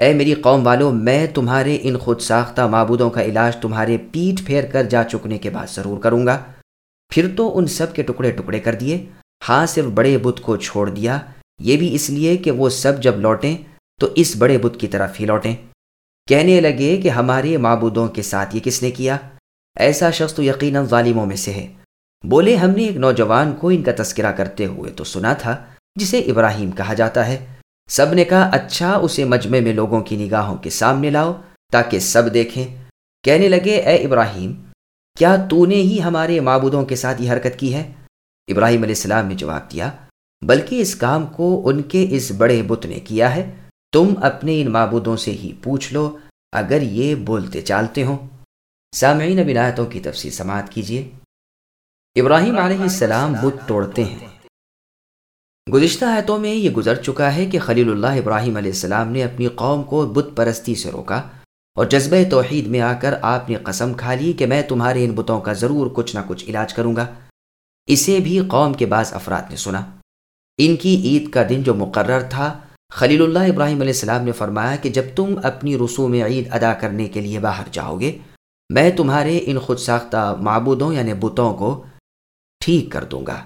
اے میری قوم والو، میں تمہارے ان خود ساختہ معبودوں کا علاج تمہارے پیٹ پھیر کر جا چکنے کے بعد ضرور کروں گا۔ پھر تو ان سب کے ٹکڑے ٹکڑے کر دیے۔ ہاں صرف بڑے بت کو چھوڑ دیا۔ یہ بھی اس لیے کہ وہ سب جب لوٹیں تو اس بڑے بت کی طرف ہی لوٹیں۔ کہنے لگے کہ ہمارے معبودوں کے ساتھ یہ کس نے کیا؟ ایسا شخص تو یقیناً ظالموں میں سے ہے۔ بولے، ہم نے ایک نوجوان کو ان کا تذکرہ کرتے ہوئے تو سنا تھا، جسے ابراہیم کہا جاتا ہے۔ سب نے کہا اچھا اسے مجمع میں لوگوں کی نگاہوں کے سامنے لاؤ تاکہ سب دیکھیں۔ کہنے لگے، اے ابراہیم، کیا تو نے ہی ہمارے معبودوں کے ساتھ یہ حرکت کی ہے؟ ابراہیم علیہ السلام نے جواب دیا، بلکہ اس کام کو ان کے اس بڑے بت نے کیا ہے۔ تم اپنے ان معبودوں سے ہی پوچھ لو، اگر یہ بولتے چالتے ہوں۔ سامعین بنایتوں کی تفصیل سماعت کیجیے۔ ابراہیم علیہ السلام بت توڑتے ہیں۔ گزشتہ آیتوں میں یہ گزر چکا ہے کہ خلیل اللہ ابراہیم علیہ السلام نے اپنی قوم کو بت پرستی سے روکا اور جذبہ توحید میں آ کر آپ نے قسم کھا لی کہ میں تمہارے ان بتوں کا ضرور کچھ نہ کچھ علاج کروں گا۔ اسے بھی قوم کے بعض افراد نے سنا۔ ان کی عید کا دن جو مقرر تھا، خلیل اللہ ابراہیم علیہ السلام نے فرمایا کہ جب تم اپنی رسوم عید ادا کرنے کے لیے باہر جاؤ گے، میں تمہارے ان خود ساختہ معبودوں یعنی بتوں کو ٹھیک کر دوں گا۔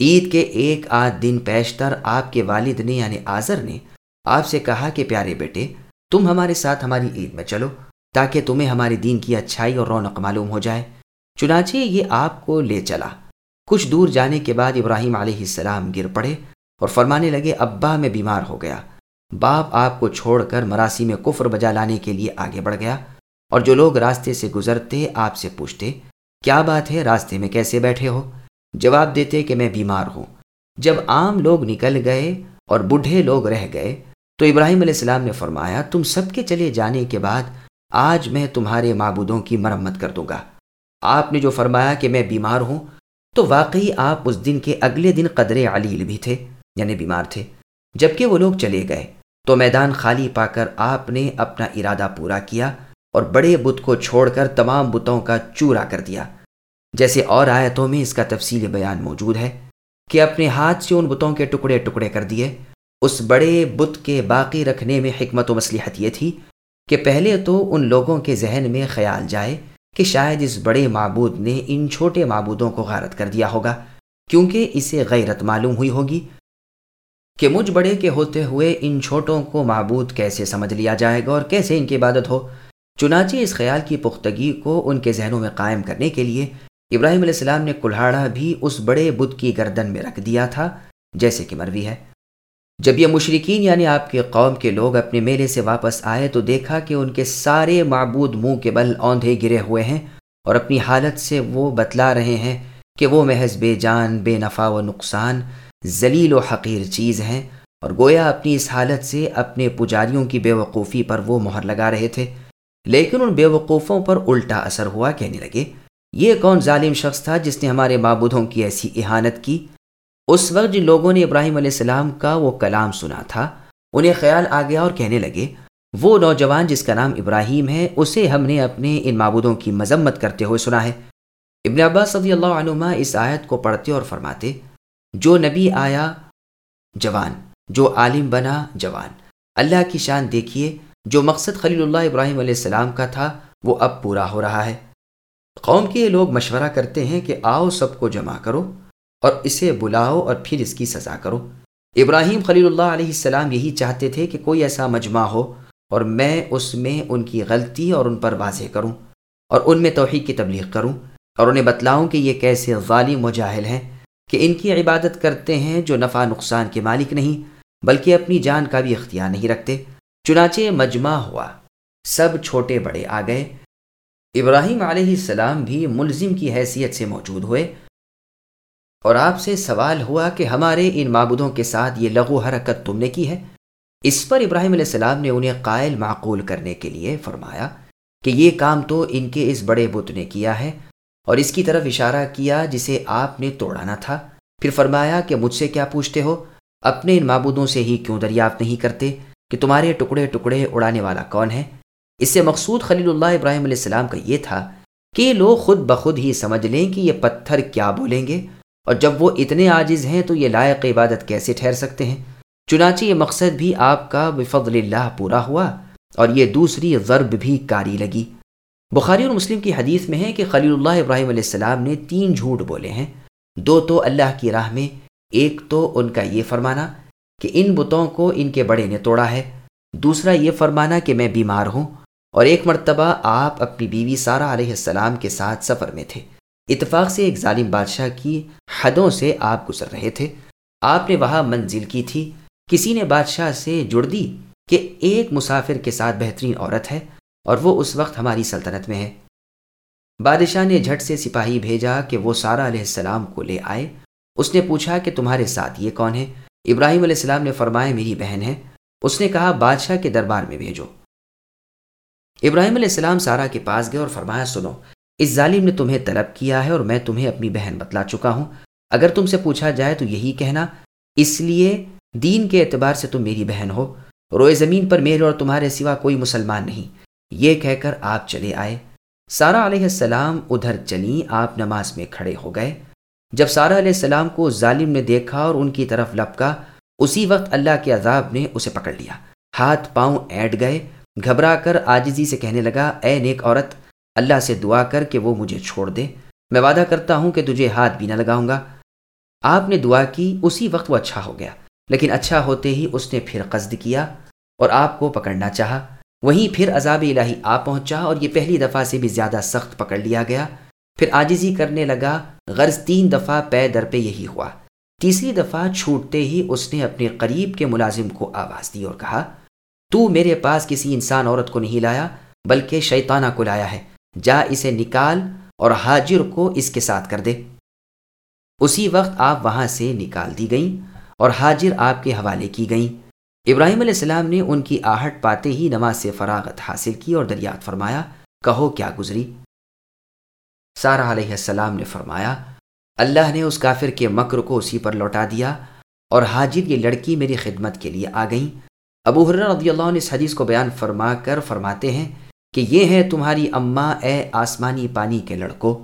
عید کے ایک آدھ دن پیشتر آپ کے والد نے یعنی آزر نے آپ سے کہا کہ پیارے بیٹے، تم ہمارے ساتھ ہماری عید میں چلو تاکہ تمہیں ہمارے دین کی اچھائی اور رونق معلوم ہو جائے۔ چنانچہ یہ آپ کو لے چلا۔ کچھ دور جانے کے بعد ابراہیم علیہ السلام گر پڑے اور فرمانے لگے، ابا میں بیمار ہو گیا۔ باپ آپ کو چھوڑ کر مراسی میں کفر بجا لانے کے لیے آگے بڑھ گیا اور جو لوگ راستے سے گزرتے آپ سے پوچھتے، کیا بات ہے، راستے میں کیسے بیٹھے ہو؟ جواب دیتے کہ میں بیمار ہوں۔ جب عام لوگ نکل گئے اور بوڑھے لوگ رہ گئے، تو ابراہیم علیہ السلام نے فرمایا، تم سب کے چلے جانے کے بعد آج میں تمہارے معبودوں کی مرمت کر دوں گا۔ آپ نے جو فرمایا کہ میں بیمار ہوں، تو واقعی آپ اس دن کے اگلے دن قدر علیل بھی تھے یعنی بیمار تھے۔ جبکہ وہ لوگ چلے گئے، تو میدان خالی پا کر آپ نے اپنا ارادہ پورا کیا اور بڑے بت کو چھوڑ کر تمام بتوں کا چورا کر دیا۔ جیسے اور آیتوں میں اس کا تفصیل بیان موجود ہے کہ اپنے ہاتھ سے ان بتوں کے ٹکڑے ٹکڑے کر دیے۔ اس بڑے بت کے باقی رکھنے میں حکمت و مصلحت یہ تھی کہ پہلے تو ان لوگوں کے ذہن میں خیال جائے کہ شاید اس بڑے معبود نے ان چھوٹے معبودوں کو غارت کر دیا ہوگا، کیونکہ اسے غیرت معلوم ہوئی ہوگی کہ مجھ بڑے کے ہوتے ہوئے ان چھوٹوں کو معبود کیسے سمجھ لیا جائے گا اور کیسے ان کی عبادت ہو۔ چنانچہ اس خیال کی پختگی کو ان کے ذہنوں میں قائم کرنے کے لیے ابراہیم علیہ السلام نے کلہاڑا بھی اس بڑے بدھ کی گردن میں رکھ دیا تھا، جیسے کہ مروی ہے۔ جب یہ مشرقین یعنی آپ کے قوم کے لوگ اپنے میلے سے واپس آئے تو دیکھا کہ ان کے سارے معبود منہ کے بل اوندھے گرے ہوئے ہیں اور اپنی حالت سے وہ بتلا رہے ہیں کہ وہ محض بے جان، بے نفع و نقصان، ذلیل و حقیر چیز ہیں اور گویا اپنی اس حالت سے اپنے پجاریوں کی بے وقوفی پر وہ مہر لگا رہے تھے۔ لیکن ان بے وقوفوں پر الٹا اثر ہوا کہنے لگے۔ یہ کون ظالم شخص تھا جس نے ہمارے معبودوں کی ایسی احانت کی؟ اس وقت جن لوگوں نے ابراہیم علیہ السلام کا وہ کلام سنا تھا، انہیں خیال آ گیا اور کہنے لگے، وہ نوجوان جس کا نام ابراہیم ہے، اسے ہم نے اپنے ان معبودوں کی مذمت کرتے ہوئے سنا ہے۔ ابن عباس صدی اللہ عنما اس آیت کو پڑھتے اور فرماتے، جو نبی آیا، جوان، جو عالم بنا، جوان۔ اللہ کی شان دیکھیے، جو مقصد خلیل اللہ ابراہیم علیہ السلام کا تھا، وہ اب پورا ہو رہا ہے۔ قوم کے یہ لوگ مشورہ کرتے ہیں کہ آؤ سب کو جمع کرو اور اسے بلاؤ اور پھر اس کی سزا کرو۔ ابراہیم خلیل اللہ علیہ السلام یہی چاہتے تھے کہ کوئی ایسا مجمع ہو اور میں اس میں ان کی غلطی اور ان پر واضح کروں اور ان میں توحید کی تبلیغ کروں اور انہیں بتلاؤں کہ یہ کیسے ظالم و جاہل ہیں کہ ان کی عبادت کرتے ہیں جو نفع نقصان کے مالک نہیں بلکہ اپنی جان کا بھی اختیار نہیں رکھتے۔ چنانچہ مجمع ہوا۔ سب چھوٹے بڑے آ گئے۔ ابراہیم علیہ السلام بھی ملزم کی حیثیت سے موجود ہوئے اور آپ سے سوال ہوا کہ ہمارے ان معبودوں کے ساتھ یہ لغو حرکت تم نے کی ہے؟ اس پر ابراہیم علیہ السلام نے انہیں قائل معقول کرنے کے لیے فرمایا کہ یہ کام تو ان کے اس بڑے بت نے کیا ہے اور اس کی طرف اشارہ کیا جسے آپ نے توڑانا تھا۔ پھر فرمایا کہ مجھ سے کیا پوچھتے ہو؟ اپنے ان معبودوں سے ہی کیوں دریافت نہیں کرتے کہ تمہارے ٹکڑے ٹکڑے اڑانے والا کون ہے؟ اس سے مقصود خلیل اللہ ابراہیم علیہ السلام کا یہ تھا کہ لوگ خود بخود ہی سمجھ لیں کہ یہ پتھر کیا بولیں گے اور جب وہ اتنے عاجز ہیں تو یہ لائق عبادت کیسے ٹھہر سکتے ہیں؟ چنانچہ یہ مقصد بھی آپ کا بفضل اللہ پورا ہوا اور یہ دوسری ضرب بھی کاری لگی۔ بخاری اور مسلم کی حدیث میں ہے کہ خلیل اللہ ابراہیم علیہ السلام نے تین جھوٹ بولے ہیں۔ دو تو اللہ کی راہ میں، ایک تو ان کا یہ فرمانا کہ ان بتوں کو ان کے بڑے نے توڑا ہے۔ دوسرا یہ فرمانا کہ میں بیمار ہوں۔ اور ایک مرتبہ آپ اپنی بیوی سارا علیہ السلام کے ساتھ سفر میں تھے۔ اتفاق سے ایک ظالم بادشاہ کی حدوں سے آپ گزر رہے تھے۔ آپ نے وہاں منزل کی تھی۔ کسی نے بادشاہ سے جڑ دی کہ ایک مسافر کے ساتھ بہترین عورت ہے اور وہ اس وقت ہماری سلطنت میں ہے۔ بادشاہ نے جھٹ سے سپاہی بھیجا کہ وہ سارا علیہ السلام کو لے آئے۔ اس نے پوچھا کہ تمہارے ساتھ یہ کون ہے؟ ابراہیم علیہ السلام نے فرمایا، میری بہن ہے۔ اس نے کہا، بادشاہ کے دربار میں بھیجو۔ ابراہیم علیہ السلام سارا کے پاس گئے اور فرمایا، سنو، اس ظالم نے تمہیں طلب کیا ہے اور میں تمہیں اپنی بہن بتلا چکا ہوں۔ اگر تم سے پوچھا جائے تو یہی کہنا، اس لیے دین کے اعتبار سے تم میری بہن ہو، روئے زمین پر میرے اور تمہارے سوا کوئی مسلمان نہیں۔ یہ کہہ کر آپ چلے آئے۔ سارا علیہ السلام ادھر چلی آپ نماز میں کھڑے ہو گئے۔ جب سارا علیہ السلام کو ظالم نے دیکھا اور ان کی طرف لپکا، اسی وقت اللہ کے عذاب نے اسے پکڑ لیا۔ ہاتھ پاؤں ایڈ گئے۔ گھبرا کر آجزی سے کہنے لگا، اے نیک عورت، اللہ سے دعا کر کہ وہ مجھے چھوڑ دے۔ میں وعدہ کرتا ہوں کہ تجھے ہاتھ بھی نہ لگاؤں گا۔ آپ نے دعا کی، اسی وقت وہ اچھا ہو گیا۔ لیکن اچھا ہوتے ہی اس نے پھر قصد کیا اور آپ کو پکڑنا چاہا۔ وہیں پھر عذاب الہی آ پہنچا اور یہ پہلی دفعہ سے بھی زیادہ سخت پکڑ لیا گیا۔ پھر آجزی کرنے لگا، غرض تین دفعہ پے در پہ یہی ہوا۔ تیسری دفعہ چھوٹتے ہی اس نے اپنے قریب کے ملازم کو آواز دی اور کہا تو میرے پاس کسی انسان عورت کو نہیں لایا، بلکہ شیطانہ کو لایا ہے۔ جا اسے نکال اور حاجر کو اس کے ساتھ کر دے۔ اسی وقت آپ وہاں سے نکال دی گئیں اور حاجر آپ کے حوالے کی گئیں۔ ابراہیم علیہ السلام نے ان کی آہٹ پاتے ہی نماز سے فراغت حاصل کی اور دریات فرمایا، کہو کیا گزری؟ سارا علیہ السلام نے فرمایا، اللہ نے اس کافر کے مکر کو اسی پر لوٹا دیا اور حاجر یہ لڑکی میری خدمت کے لیے آ گئیں۔ ابو حرن رضی اللہ نے اس حدیث کو بیان فرما کر فرماتے ہیں کہ یہ ہے تمہاری اماں اے آسمانی پانی کے لڑکوں